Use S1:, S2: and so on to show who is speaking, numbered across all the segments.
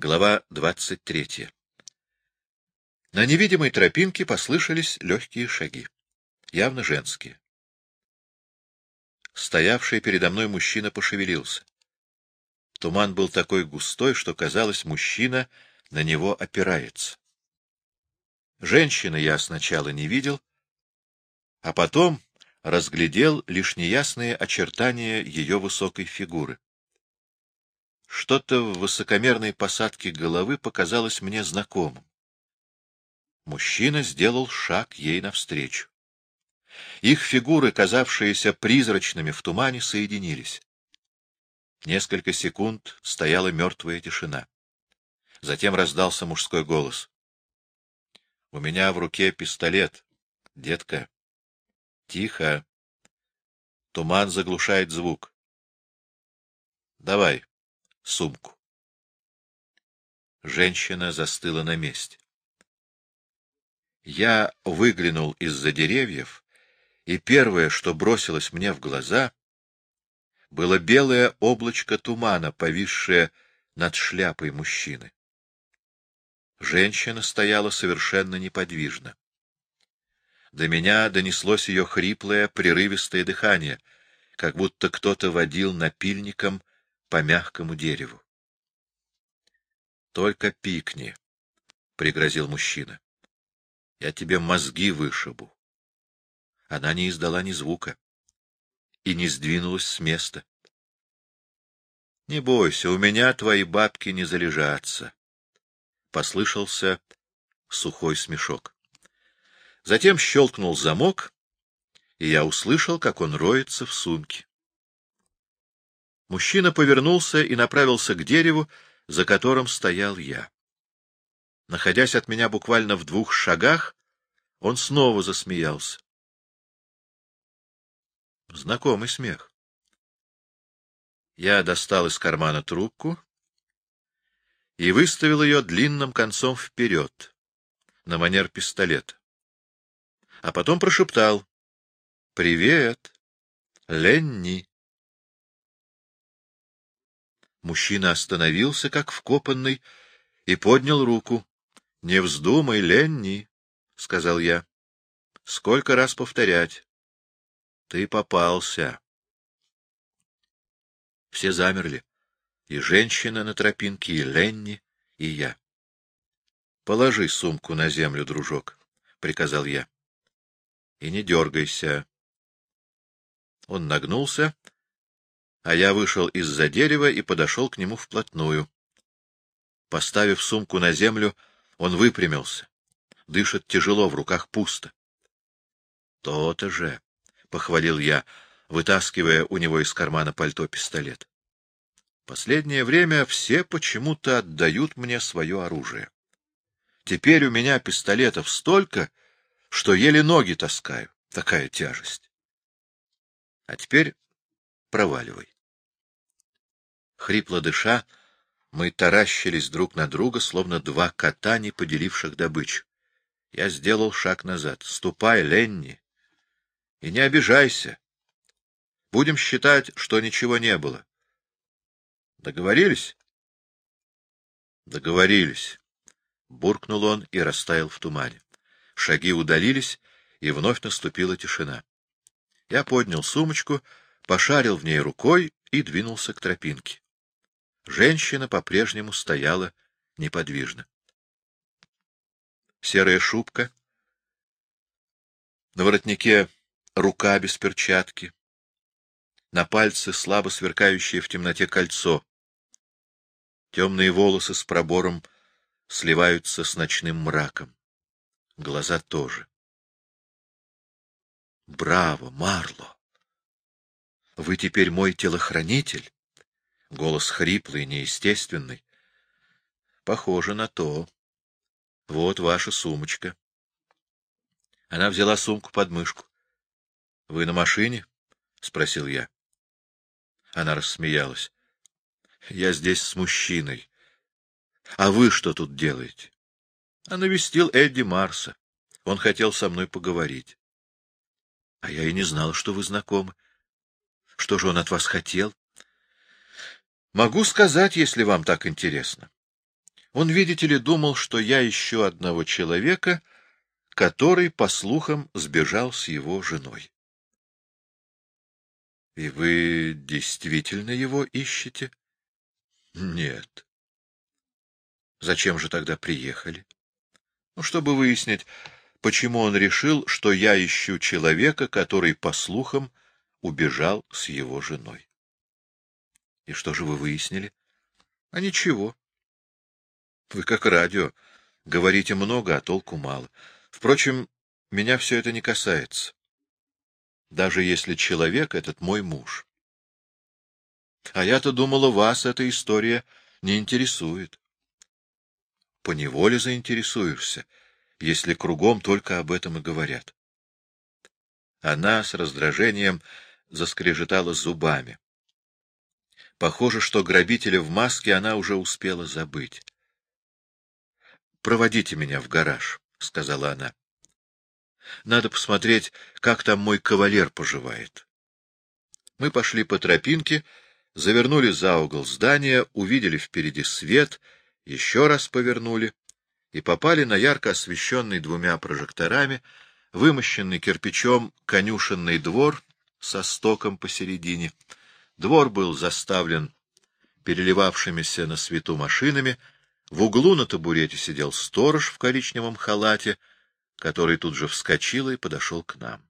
S1: Глава двадцать третья. На невидимой тропинке послышались легкие шаги, явно женские. Стоявший передо мной мужчина пошевелился. Туман был такой густой, что, казалось, мужчина на него опирается. Женщины я сначала не видел, а потом разглядел лишь неясные очертания ее высокой фигуры. Что-то в высокомерной посадке головы показалось мне знакомым. Мужчина сделал шаг ей навстречу. Их фигуры, казавшиеся призрачными в тумане, соединились. Несколько секунд стояла мертвая тишина. Затем раздался мужской голос. — У меня в руке пистолет, детка. — Тихо. Туман заглушает звук. — Давай сумку. Женщина застыла на месте. Я выглянул из-за деревьев, и первое, что бросилось мне в глаза, было белое облачко тумана, повисшее над шляпой мужчины. Женщина стояла совершенно неподвижно. До меня донеслось ее хриплое, прерывистое дыхание, как будто кто-то водил напильником по мягкому дереву. — Только пикни, — пригрозил мужчина. — Я тебе мозги вышибу. Она не издала ни звука и не сдвинулась с места. — Не бойся, у меня твои бабки не залежатся. Послышался сухой смешок. Затем щелкнул замок, и я услышал, как он роется в сумке. Мужчина повернулся и направился к дереву, за которым стоял я. Находясь от меня буквально в двух шагах, он снова засмеялся. Знакомый смех. Я достал из кармана трубку и выставил ее длинным концом вперед, на манер пистолета. А потом прошептал «Привет, Ленни». Мужчина остановился, как вкопанный, и поднял руку. — Не вздумай, Ленни, — сказал я. — Сколько раз повторять? Ты попался. Все замерли. И женщина на тропинке, и Ленни, и я. — Положи сумку на землю, дружок, — приказал я. — И не дергайся. Он нагнулся а я вышел из-за дерева и подошел к нему вплотную. Поставив сумку на землю, он выпрямился. Дышит тяжело, в руках пусто. «То — То-то же, — похвалил я, вытаскивая у него из кармана пальто пистолет. Последнее время все почему-то отдают мне свое оружие. Теперь у меня пистолетов столько, что еле ноги таскаю. Такая тяжесть. А теперь проваливай. Хрипло дыша, мы таращились друг на друга, словно два кота, не поделивших добычу. Я сделал шаг назад. — Ступай, Ленни, и не обижайся. Будем считать, что ничего не было. Договорились? Договорились. Буркнул он и растаял в тумане. Шаги удалились, и вновь наступила тишина. Я поднял сумочку, пошарил в ней рукой и двинулся к тропинке. Женщина по-прежнему стояла неподвижно. Серая шубка, на воротнике рука без перчатки, на пальце слабо сверкающее в темноте кольцо. Темные волосы с пробором сливаются с ночным мраком. Глаза тоже. Браво, Марло! Вы теперь мой телохранитель? Голос хриплый, неестественный. Похоже на то. Вот ваша сумочка. Она взяла сумку под мышку. — Вы на машине? — спросил я. Она рассмеялась. — Я здесь с мужчиной. — А вы что тут делаете? — А навестил Эдди Марса. Он хотел со мной поговорить. — А я и не знал, что вы знакомы. Что же он от вас хотел? Могу сказать, если вам так интересно. Он, видите ли, думал, что я ищу одного человека, который, по слухам, сбежал с его женой. — И вы действительно его ищете? — Нет. — Зачем же тогда приехали? — Ну, чтобы выяснить, почему он решил, что я ищу человека, который, по слухам, убежал с его женой. — И что же вы выяснили? — А ничего. Вы как радио. Говорите много, а толку мало. Впрочем, меня все это не касается. Даже если человек этот мой муж. А я-то думала, вас эта история не интересует. Поневоле заинтересуешься, если кругом только об этом и говорят. Она с раздражением заскрежетала зубами. Похоже, что грабителя в маске она уже успела забыть. — Проводите меня в гараж, — сказала она. — Надо посмотреть, как там мой кавалер поживает. Мы пошли по тропинке, завернули за угол здания, увидели впереди свет, еще раз повернули и попали на ярко освещенный двумя прожекторами, вымощенный кирпичом конюшенный двор со стоком посередине. Двор был заставлен переливавшимися на свету машинами, в углу на табурете сидел сторож в коричневом халате, который тут же вскочил и подошел к нам.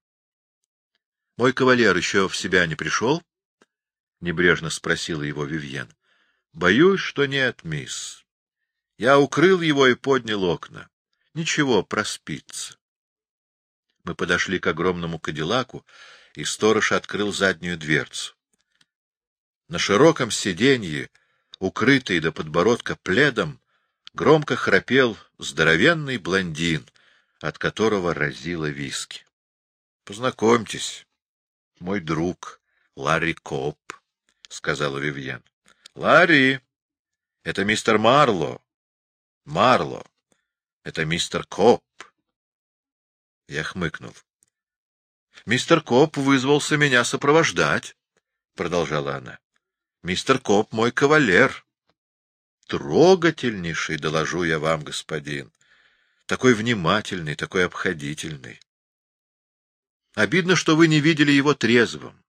S1: — Мой кавалер еще в себя не пришел? — небрежно спросила его Вивьен. — Боюсь, что нет, мисс. Я укрыл его и поднял окна. Ничего, проспится. Мы подошли к огромному кадиллаку, и сторож открыл заднюю дверцу. На широком сиденье, укрытый до подбородка пледом, громко храпел здоровенный блондин, от которого разило виски. — Познакомьтесь, мой друг Ларри Коп, — сказала Вивьен. — Ларри, это мистер Марло. Марло, это мистер Коп. Я хмыкнул. — Мистер Коп вызвался меня сопровождать, — продолжала она. — Мистер Коп мой кавалер. Трогательнейший, доложу я вам, господин. Такой внимательный, такой обходительный. Обидно, что вы не видели его трезвым.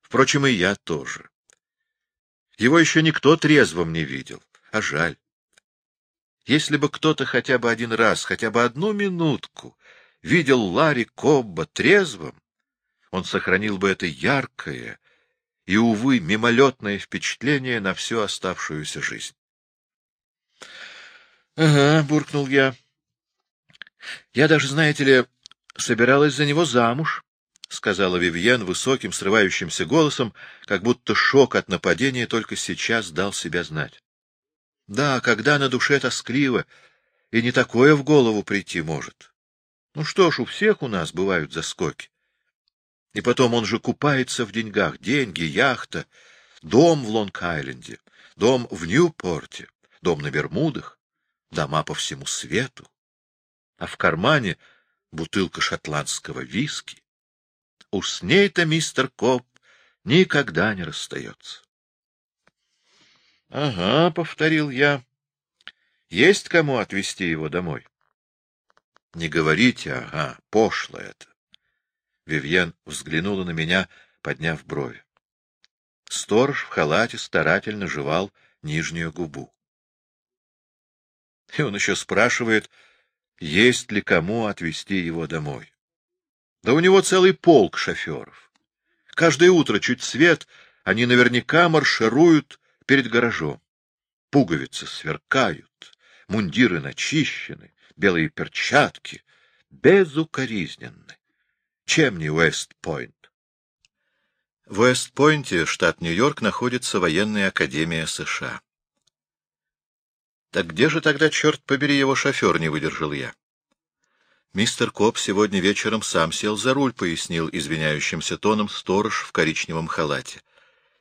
S1: Впрочем, и я тоже. Его еще никто трезвым не видел, а жаль. Если бы кто-то хотя бы один раз, хотя бы одну минутку видел Ларри Кобба трезвым, он сохранил бы это яркое и, увы, мимолетное впечатление на всю оставшуюся жизнь. — Ага, — буркнул я. — Я даже, знаете ли, собиралась за него замуж, — сказала Вивьен высоким, срывающимся голосом, как будто шок от нападения только сейчас дал себя знать. — Да, когда на душе тоскливо, и не такое в голову прийти может. Ну что ж, у всех у нас бывают заскоки. И потом он же купается в деньгах. Деньги, яхта, дом в Лонг-Айленде, дом в Ньюпорте, дом на Бермудах дома по всему свету, а в кармане бутылка шотландского виски. Уж с ней-то мистер Коп никогда не расстается. — Ага, — повторил я, — есть кому отвезти его домой. — Не говорите, ага, пошло это. Вивьен взглянула на меня, подняв брови. Сторож в халате старательно жевал нижнюю губу. И он еще спрашивает, есть ли кому отвезти его домой. Да у него целый полк шоферов. Каждое утро чуть свет, они наверняка маршируют перед гаражом. Пуговицы сверкают, мундиры начищены, белые перчатки безукоризненны. Чем не Уэст-Пойнт? В Уэст-Пойнте, штат Нью-Йорк, находится военная академия США. Так где же тогда, черт побери, его шофер, не выдержал я? Мистер Коп сегодня вечером сам сел за руль, пояснил извиняющимся тоном сторож в коричневом халате.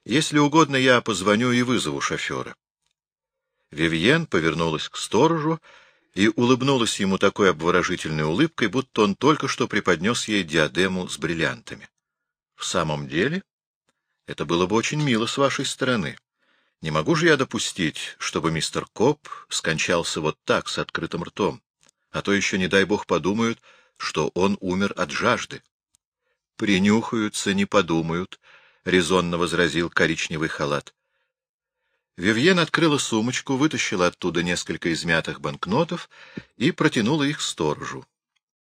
S1: Если угодно, я позвоню и вызову шофера. Вивьен повернулась к сторожу и улыбнулась ему такой обворожительной улыбкой, будто он только что преподнес ей диадему с бриллиантами. — В самом деле? Это было бы очень мило с вашей стороны. Не могу же я допустить, чтобы мистер Коп скончался вот так, с открытым ртом, а то еще, не дай бог, подумают, что он умер от жажды. Принюхаются, не подумают, — резонно возразил коричневый халат. Вивьен открыла сумочку, вытащила оттуда несколько измятых банкнотов и протянула их сторожу.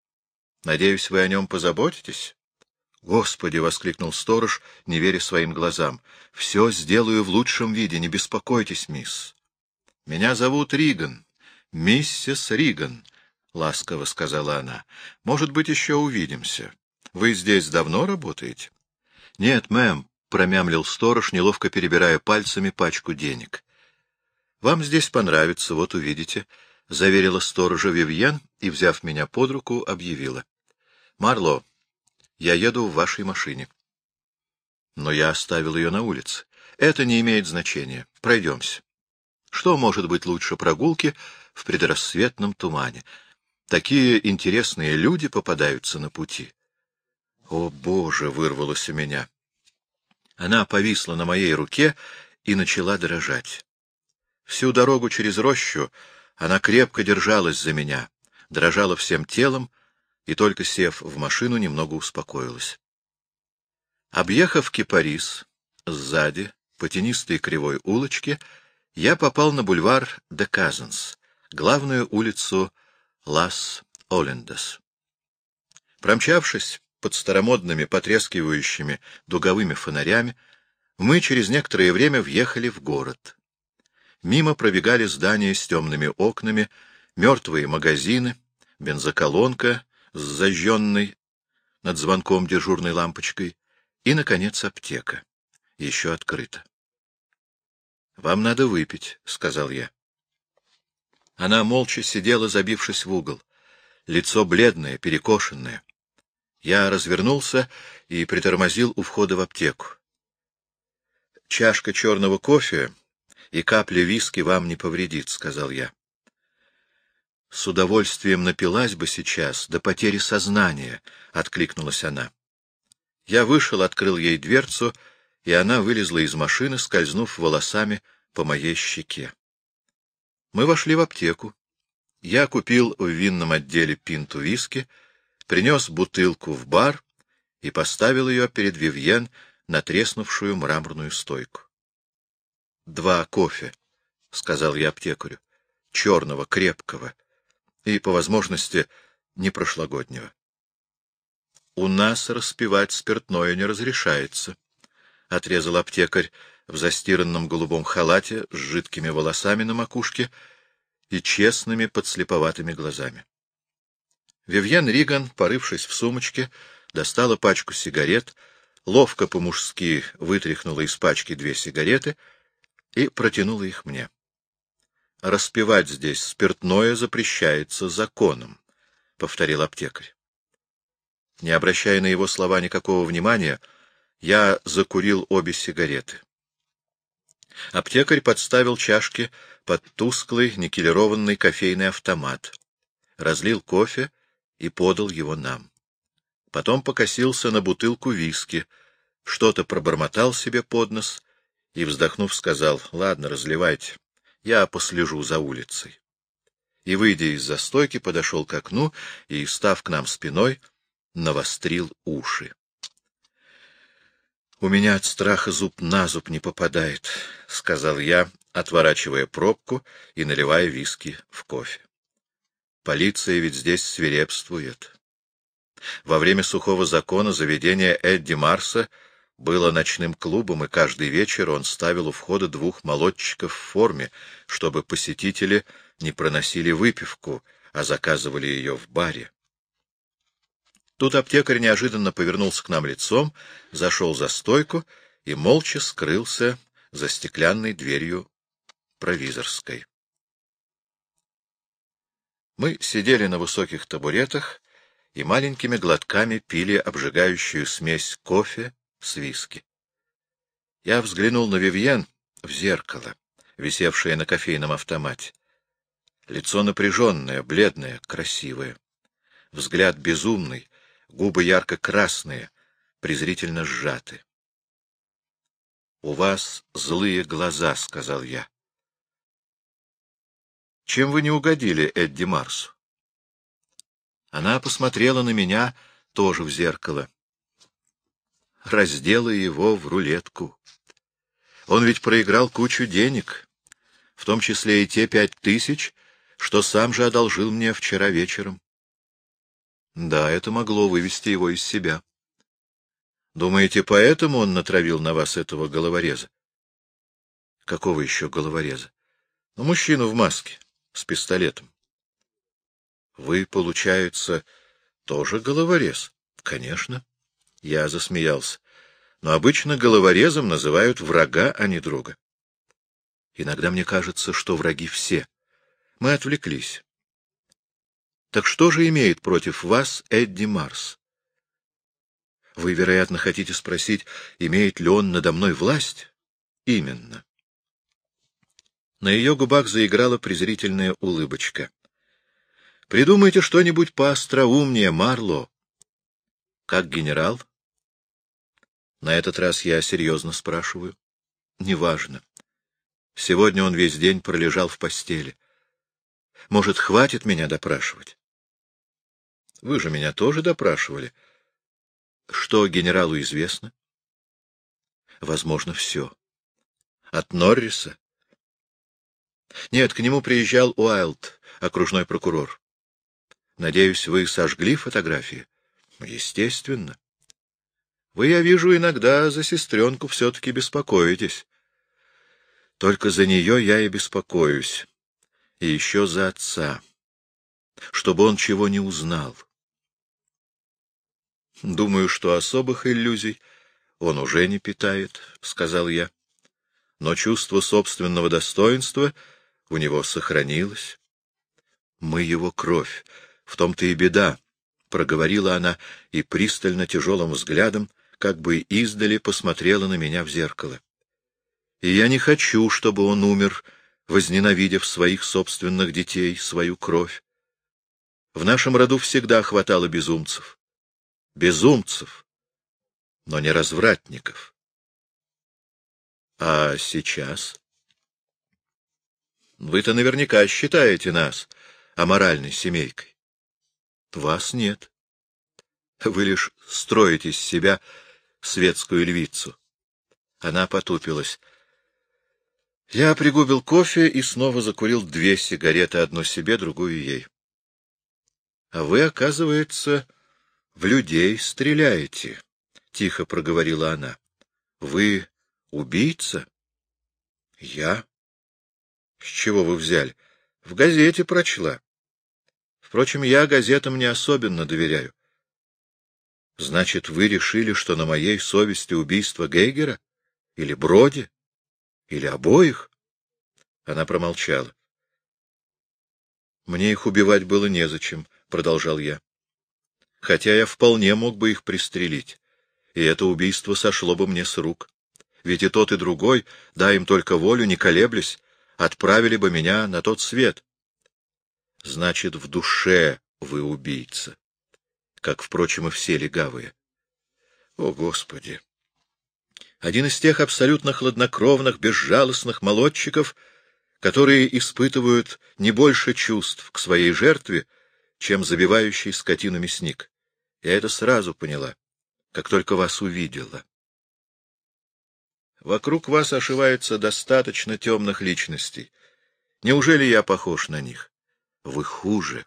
S1: — Надеюсь, вы о нем позаботитесь? — Господи! — воскликнул сторож, не веря своим глазам. — Все сделаю в лучшем виде, не беспокойтесь, мисс. — Меня зовут Риган, миссис Риган, — ласково сказала она. — Может быть, еще увидимся. Вы здесь давно работаете? — Нет, мэм, — промямлил сторож, неловко перебирая пальцами пачку денег. — Вам здесь понравится, вот увидите, — заверила сторожа Вивьен и, взяв меня под руку, объявила. — Марло, я еду в вашей машине. Но я оставил ее на улице. Это не имеет значения. Пройдемся. Что может быть лучше прогулки в предрассветном тумане? Такие интересные люди попадаются на пути. О, Боже! — вырвалось у меня. Она повисла на моей руке и начала дрожать. Всю дорогу через рощу она крепко держалась за меня, дрожала всем телом, и только сев в машину, немного успокоилась. Объехав Кипарис сзади, по тенистой кривой улочке, я попал на бульвар де Казанс, главную улицу Лас-Олендес. Промчавшись под старомодными потрескивающими дуговыми фонарями, мы через некоторое время въехали в город. Мимо пробегали здания с темными окнами, мертвые магазины, бензоколонка с зажженной над звонком дежурной лампочкой и, наконец, аптека. Еще открыта. — Вам надо выпить, — сказал я. Она молча сидела, забившись в угол. Лицо бледное, перекошенное. Я развернулся и притормозил у входа в аптеку. «Чашка черного кофе и капля виски вам не повредит», — сказал я. С удовольствием напилась бы сейчас, до потери сознания, — откликнулась она. Я вышел, открыл ей дверцу, и она вылезла из машины, скользнув волосами по моей щеке. Мы вошли в аптеку. Я купил в винном отделе пинту виски, принес бутылку в бар и поставил ее перед Вивьен на треснувшую мраморную стойку. — Два кофе, — сказал я аптекарю, — черного, крепкого и, по возможности, не прошлогоднего. — У нас распивать спиртное не разрешается, — отрезал аптекарь в застиранном голубом халате с жидкими волосами на макушке и честными подслеповатыми глазами. Вивьен Риган, порывшись в сумочке, достала пачку сигарет, ловко по-мужски вытряхнула из пачки две сигареты и протянула их мне. Распивать здесь спиртное запрещается законом, — повторил аптекарь. Не обращая на его слова никакого внимания, я закурил обе сигареты. Аптекарь подставил чашки под тусклый никелированный кофейный автомат, разлил кофе и подал его нам. Потом покосился на бутылку виски, что-то пробормотал себе под нос и, вздохнув, сказал, — Ладно, разливайте я послежу за улицей. И, выйдя из застойки, подошел к окну и, став к нам спиной, навострил уши. — У меня от страха зуб на зуб не попадает, — сказал я, отворачивая пробку и наливая виски в кофе. Полиция ведь здесь свирепствует. Во время сухого закона заведение Эдди Марса было ночным клубом, и каждый вечер он ставил у входа двух молодчиков в форме, чтобы посетители не проносили выпивку, а заказывали ее в баре. Тут аптекарь неожиданно повернулся к нам лицом, зашел за стойку и молча скрылся за стеклянной дверью провизорской. Мы сидели на высоких табуретах и маленькими глотками пили обжигающую смесь кофе, с виски. Я взглянул на Вивьен в зеркало, висевшее на кофейном автомате. Лицо напряженное, бледное, красивое. Взгляд безумный, губы ярко-красные, презрительно сжаты. — У вас злые глаза, — сказал я. — Чем вы не угодили Эдди Марсу? Она посмотрела на меня тоже в зеркало. Раздела его в рулетку. Он ведь проиграл кучу денег, в том числе и те пять тысяч, что сам же одолжил мне вчера вечером. Да, это могло вывести его из себя. Думаете, поэтому он натравил на вас этого головореза? Какого еще головореза? Ну, мужчину в маске, с пистолетом. Вы, получается, тоже головорез? Конечно. Я засмеялся. Но обычно головорезом называют врага, а не друга. Иногда мне кажется, что враги все. Мы отвлеклись. Так что же имеет против вас Эдди Марс? Вы, вероятно, хотите спросить, имеет ли он надо мной власть? Именно. На ее губах заиграла презрительная улыбочка. Придумайте что-нибудь поостроумнее, Марло. Как генерал? На этот раз я серьезно спрашиваю. Неважно. Сегодня он весь день пролежал в постели. Может, хватит меня допрашивать? Вы же меня тоже допрашивали. Что генералу известно? Возможно, все. От Норриса? Нет, к нему приезжал Уайлд, окружной прокурор. Надеюсь, вы сожгли фотографии? Естественно. Вы, я вижу, иногда за сестренку все-таки беспокоитесь. Только за нее я и беспокоюсь. И еще за отца. Чтобы он чего не узнал. Думаю, что особых иллюзий он уже не питает, — сказал я. Но чувство собственного достоинства у него сохранилось. Мы его кровь, в том-то и беда, — проговорила она и пристально тяжелым взглядом, как бы издали, посмотрела на меня в зеркало. И я не хочу, чтобы он умер, возненавидев своих собственных детей, свою кровь. В нашем роду всегда хватало безумцев. Безумцев, но не развратников. А сейчас? Вы-то наверняка считаете нас аморальной семейкой. Вас нет. Вы лишь строите из себя светскую львицу. Она потупилась. Я пригубил кофе и снова закурил две сигареты, одну себе, другую ей. — А вы, оказывается, в людей стреляете, — тихо проговорила она. — Вы убийца? — Я? — С чего вы взяли? — В газете прочла. Впрочем, я газетам не особенно доверяю. Значит, вы решили, что на моей совести убийство Гейгера? Или Броди? Или обоих? Она промолчала. Мне их убивать было незачем, — продолжал я. Хотя я вполне мог бы их пристрелить, и это убийство сошло бы мне с рук. Ведь и тот, и другой, дай им только волю, не колеблясь, отправили бы меня на тот свет. Значит, в душе вы убийца, как, впрочем, и все легавые. О, Господи! Один из тех абсолютно хладнокровных, безжалостных молодчиков, которые испытывают не больше чувств к своей жертве, чем забивающий скотину мясник. Я это сразу поняла, как только вас увидела. Вокруг вас ошивается достаточно темных личностей. Неужели я похож на них? Вы хуже.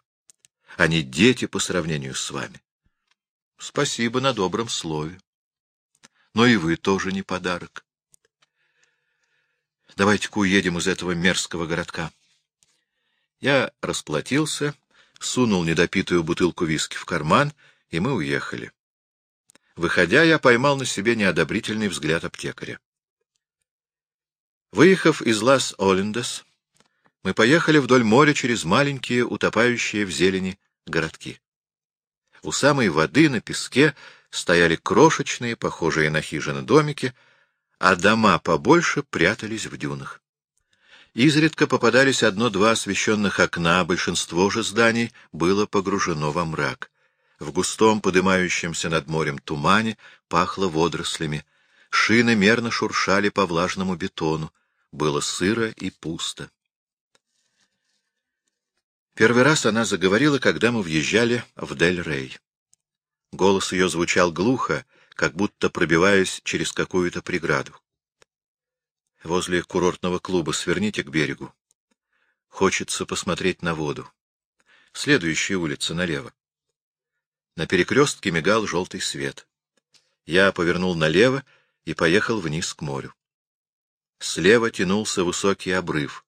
S1: Они дети по сравнению с вами. Спасибо на добром слове. Но и вы тоже не подарок. Давайте-ка уедем из этого мерзкого городка. Я расплатился, сунул недопитую бутылку виски в карман, и мы уехали. Выходя, я поймал на себе неодобрительный взгляд аптекаря. Выехав из Лас-Олендес, мы поехали вдоль моря через маленькие, утопающие в зелени городки. У самой воды на песке стояли крошечные, похожие на хижины домики, а дома побольше прятались в дюнах. Изредка попадались одно-два освещенных окна, большинство же зданий было погружено во мрак. В густом, подымающемся над морем тумане пахло водорослями. Шины мерно шуршали по влажному бетону. Было сыро и пусто. Первый раз она заговорила, когда мы въезжали в Дель-Рей. Голос ее звучал глухо, как будто пробиваясь через какую-то преграду. Возле курортного клуба сверните к берегу. Хочется посмотреть на воду. Следующая улица налево. На перекрестке мигал желтый свет. Я повернул налево и поехал вниз к морю. Слева тянулся высокий обрыв.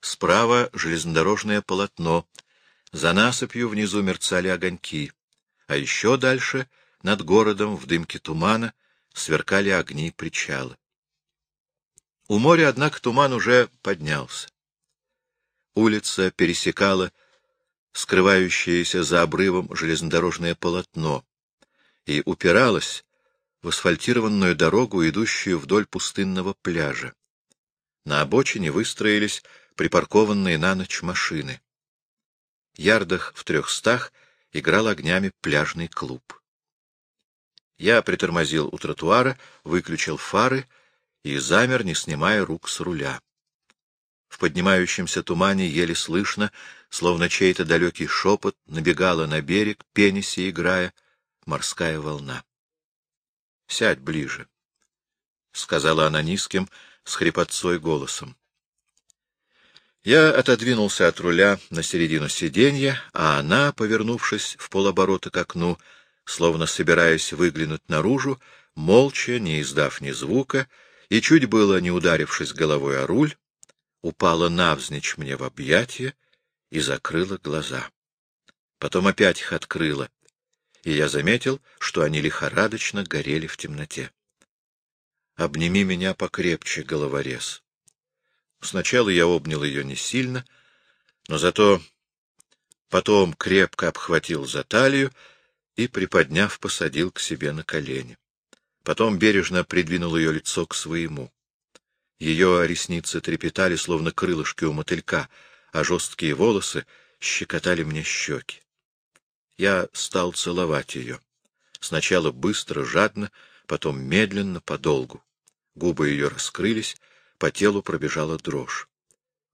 S1: Справа — железнодорожное полотно. За насыпью внизу мерцали огоньки. А еще дальше, над городом, в дымке тумана, сверкали огни причала. У моря, однако, туман уже поднялся. Улица пересекала скрывающееся за обрывом железнодорожное полотно и упиралась в асфальтированную дорогу, идущую вдоль пустынного пляжа. На обочине выстроились припаркованные на ночь машины. Ярдах в трехстах играл огнями пляжный клуб. Я притормозил у тротуара, выключил фары и замер, не снимая рук с руля. В поднимающемся тумане еле слышно, словно чей-то далекий шепот, набегала на берег, пениси играя, морская волна. — Сядь ближе, — сказала она низким, с хрипотцой голосом. Я отодвинулся от руля на середину сиденья, а она, повернувшись в полоборота к окну, словно собираясь выглянуть наружу, молча, не издав ни звука, и чуть было не ударившись головой о руль, упала навзничь мне в объятия и закрыла глаза. Потом опять их открыла, и я заметил, что они лихорадочно горели в темноте. «Обними меня покрепче, головорез». Сначала я обнял ее не сильно, но зато потом крепко обхватил за талию и, приподняв, посадил к себе на колени. Потом бережно придвинул ее лицо к своему. Ее ресницы трепетали, словно крылышки у мотылька, а жесткие волосы щекотали мне щеки. Я стал целовать ее. Сначала быстро, жадно, потом медленно, подолгу. Губы ее раскрылись, по телу пробежала дрожь.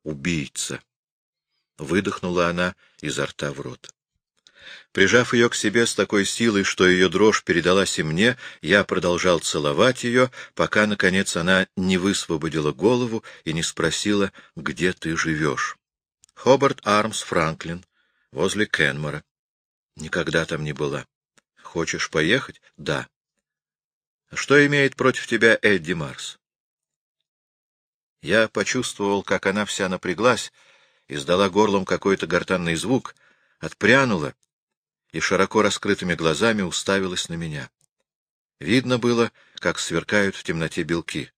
S1: «Убийца!» — выдохнула она изо рта в рот. Прижав ее к себе с такой силой, что ее дрожь передалась и мне, я продолжал целовать ее, пока, наконец, она не высвободила голову и не спросила, где ты живешь. Хобарт Армс, Франклин, возле Кенмора. Никогда там не была. Хочешь поехать? Да. Что имеет против тебя Эдди Марс? Я почувствовал, как она вся напряглась, издала горлом какой-то гортанный звук, отпрянула и широко раскрытыми глазами уставилась на меня. Видно было, как сверкают в темноте белки.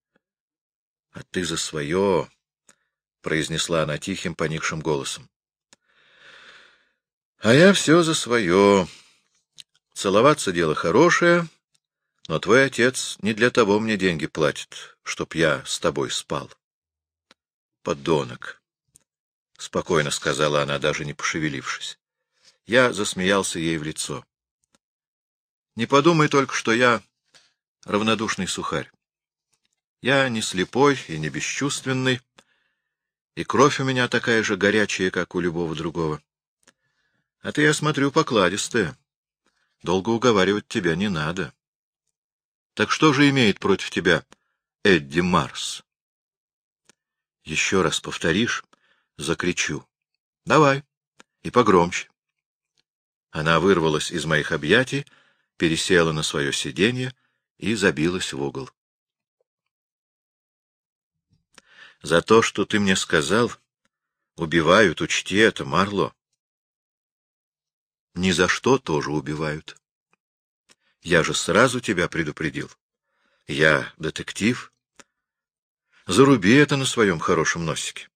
S1: — А ты за свое! — произнесла она тихим, поникшим голосом. — А я все за свое. Целоваться — дело хорошее, но твой отец не для того мне деньги платит, чтоб я с тобой спал. — Подонок! — спокойно сказала она, даже не пошевелившись. Я засмеялся ей в лицо. — Не подумай только, что я равнодушный сухарь. Я не слепой и не бесчувственный, и кровь у меня такая же горячая, как у любого другого. А ты, я смотрю, покладистая. Долго уговаривать тебя не надо. Так что же имеет против тебя Эдди Марс? Еще раз повторишь — закричу. Давай, и погромче. Она вырвалась из моих объятий, пересела на свое сиденье и забилась в угол. За то, что ты мне сказал, убивают, учти это, Марло. Ни за что тоже убивают. Я же сразу тебя предупредил. Я детектив. Заруби это на своем хорошем носике.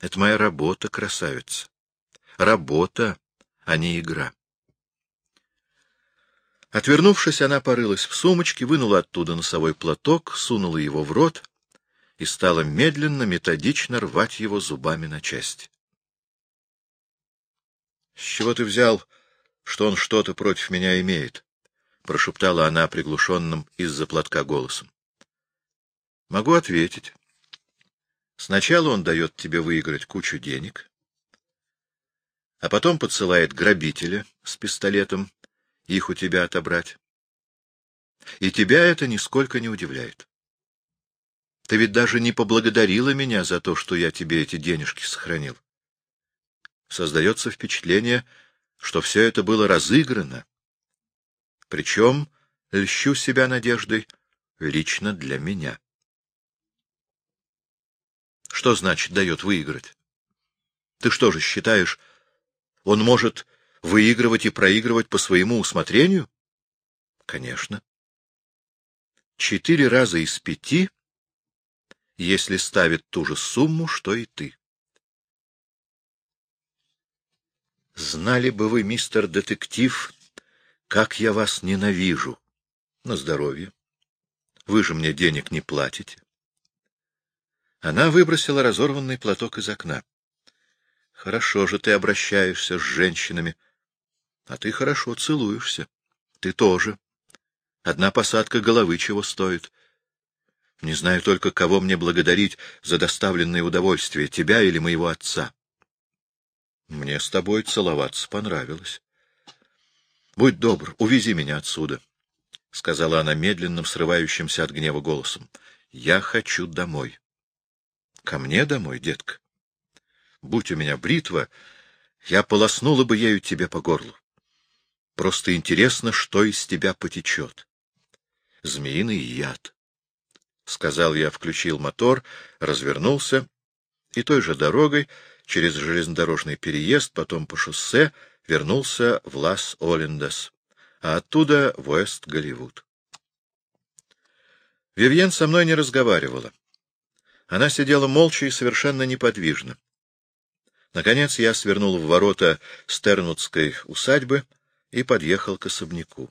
S1: Это моя работа, красавица. Работа, а не игра. Отвернувшись, она порылась в сумочке, вынула оттуда носовой платок, сунула его в рот и стала медленно, методично рвать его зубами на части. — С чего ты взял, что он что-то против меня имеет? — прошептала она приглушенным из-за платка голосом. Могу ответить. Сначала он дает тебе выиграть кучу денег, а потом подсылает грабителя с пистолетом их у тебя отобрать. И тебя это нисколько не удивляет. Ты ведь даже не поблагодарила меня за то, что я тебе эти денежки сохранил. Создается впечатление, что все это было разыграно. Причем, льщу себя надеждой, лично для меня. Что значит дает выиграть? Ты что же считаешь, он может выигрывать и проигрывать по своему усмотрению? Конечно. Четыре раза из пяти, если ставит ту же сумму, что и ты. Знали бы вы, мистер детектив, как я вас ненавижу. На здоровье. Вы же мне денег не платите. Она выбросила разорванный платок из окна. Хорошо же ты обращаешься с женщинами. А ты хорошо целуешься. Ты тоже. Одна посадка головы чего стоит. Не знаю только, кого мне благодарить за доставленное удовольствие, тебя или моего отца. Мне с тобой целоваться понравилось. Будь добр, увези меня отсюда, — сказала она медленным, срывающимся от гнева голосом. Я хочу домой. Ко мне домой, детка. Будь у меня бритва, я полоснула бы ею тебе по горлу. Просто интересно, что из тебя потечет. Змеиный яд. Сказал я, включил мотор, развернулся, и той же дорогой, через железнодорожный переезд, потом по шоссе, вернулся в Лас-Олендес, а оттуда в Уэст-Голливуд. Вивьен со мной не разговаривала. Она сидела молча и совершенно неподвижно. Наконец я свернул в ворота Стернутской усадьбы и подъехал к особняку.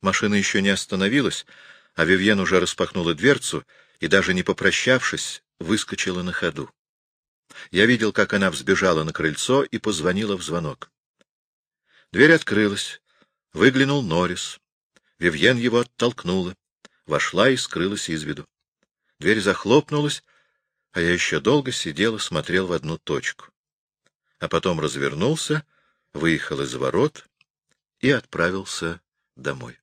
S1: Машина еще не остановилась, а Вивьен уже распахнула дверцу и, даже не попрощавшись, выскочила на ходу. Я видел, как она взбежала на крыльцо и позвонила в звонок. Дверь открылась. Выглянул Норрис. Вивьен его оттолкнула. Вошла и скрылась из виду. Дверь захлопнулась, а я еще долго сидел и смотрел в одну точку. А потом развернулся, выехал из ворот и отправился домой.